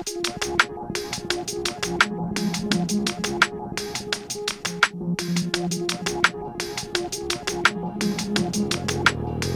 Thank you.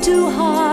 too hard.